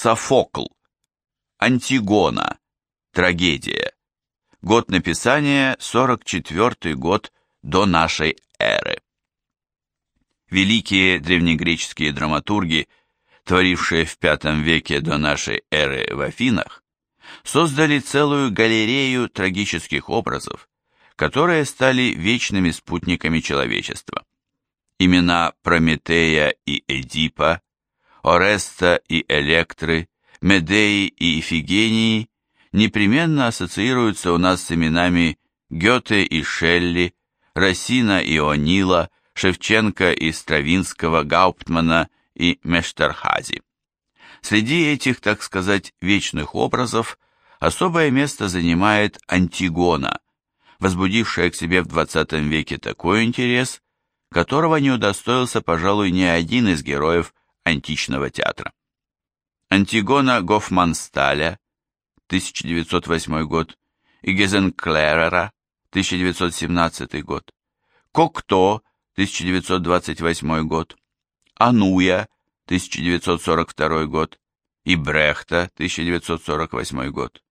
Софокл. Антигона. Трагедия. Год написания 44 год до нашей эры. Великие древнегреческие драматурги, творившие в V веке до нашей эры в Афинах, создали целую галерею трагических образов, которые стали вечными спутниками человечества. Имена Прометея и Эдипа, Ореста и Электры, Медеи и Ифигении непременно ассоциируются у нас с именами Гёте и Шелли, Рассина и Онила, Шевченко и Стравинского, Гауптмана и Мештерхази. Среди этих, так сказать, вечных образов особое место занимает Антигона, возбудившая к себе в XX веке такой интерес, которого не удостоился, пожалуй, ни один из героев античного театра. Антигона Гофмансталя, 1908 год, и Гезенклерера, 1917 год, Кокто, 1928 год, Ануя, 1942 год, и Брехта, 1948 год,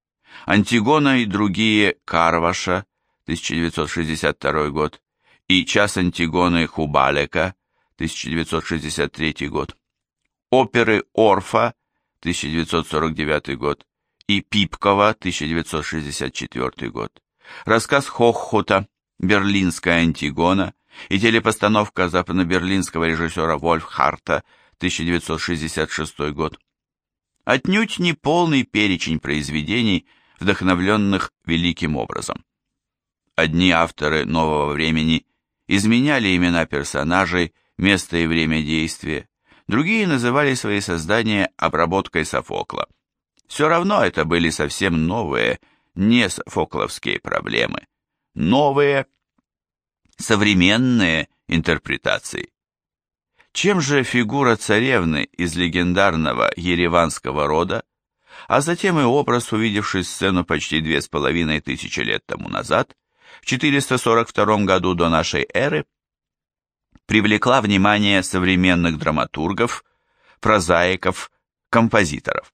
Антигона и другие Карваша, 1962 год, и Час Антигоны Хубалека, 1963 год, оперы Орфа, 1949 год, и Пипкова, 1964 год, рассказ Хоххута, Берлинская Антигона и телепостановка западно-берлинского режиссера Вольфхарта, 1966 год. Отнюдь не полный перечень произведений, вдохновленных великим образом. Одни авторы нового времени изменяли имена персонажей, место и время действия, другие называли свои создания обработкой Софокла. Все равно это были совсем новые, не софокловские проблемы, новые, современные интерпретации. Чем же фигура царевны из легендарного ереванского рода, а затем и образ, увидевший сцену почти две с половиной тысячи лет тому назад, в 442 году до нашей эры, привлекла внимание современных драматургов, прозаиков, композиторов.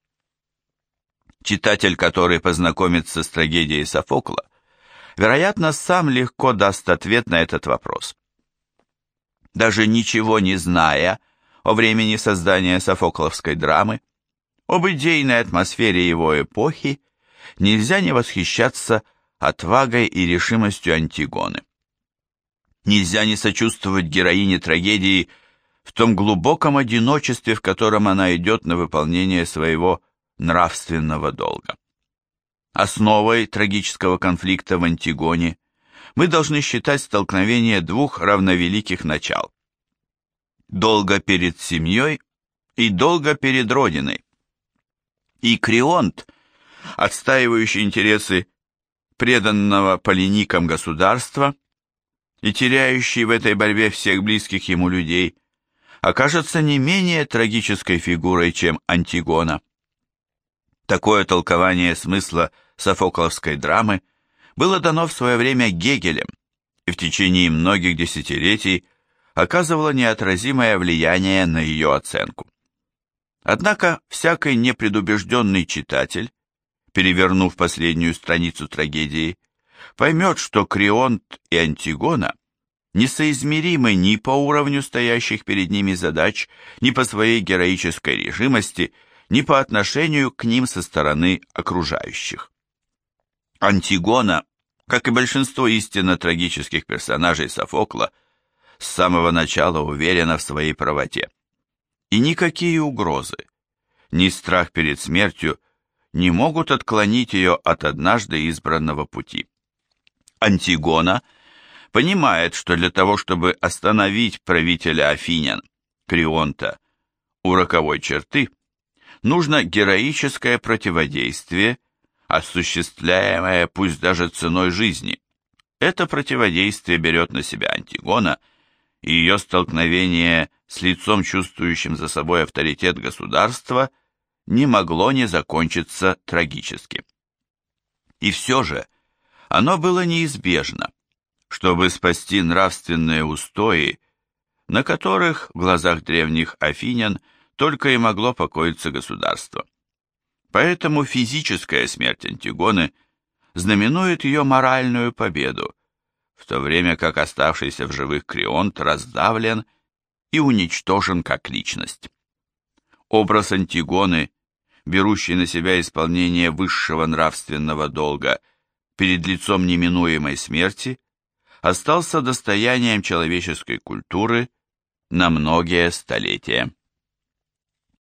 Читатель, который познакомится с трагедией Софокла, вероятно, сам легко даст ответ на этот вопрос. Даже ничего не зная о времени создания софокловской драмы, об идейной атмосфере его эпохи, нельзя не восхищаться отвагой и решимостью Антигоны. Нельзя не сочувствовать героине трагедии в том глубоком одиночестве, в котором она идет на выполнение своего нравственного долга. Основой трагического конфликта в Антигоне мы должны считать столкновение двух равновеликих начал. Долго перед семьей и долго перед Родиной. И Крионт, отстаивающий интересы преданного полиникам государства, и теряющий в этой борьбе всех близких ему людей, окажется не менее трагической фигурой, чем Антигона. Такое толкование смысла софокловской драмы было дано в свое время Гегелем и в течение многих десятилетий оказывало неотразимое влияние на ее оценку. Однако всякий непредубежденный читатель, перевернув последнюю страницу трагедии, поймет, что Крионт и Антигона несоизмеримы ни по уровню стоящих перед ними задач, ни по своей героической решимости, ни по отношению к ним со стороны окружающих. Антигона, как и большинство истинно трагических персонажей Софокла, с самого начала уверена в своей правоте. И никакие угрозы, ни страх перед смертью не могут отклонить ее от однажды избранного пути. Антигона понимает, что для того, чтобы остановить правителя Афинян, Крионта, у роковой черты, нужно героическое противодействие, осуществляемое пусть даже ценой жизни. Это противодействие берет на себя Антигона, и ее столкновение с лицом, чувствующим за собой авторитет государства, не могло не закончиться трагически. И все же, оно было неизбежно, чтобы спасти нравственные устои, на которых в глазах древних афинян только и могло покоиться государство. Поэтому физическая смерть Антигоны знаменует ее моральную победу, в то время как оставшийся в живых Крионт раздавлен и уничтожен как личность. Образ Антигоны, берущий на себя исполнение высшего нравственного долга перед лицом неминуемой смерти, остался достоянием человеческой культуры на многие столетия.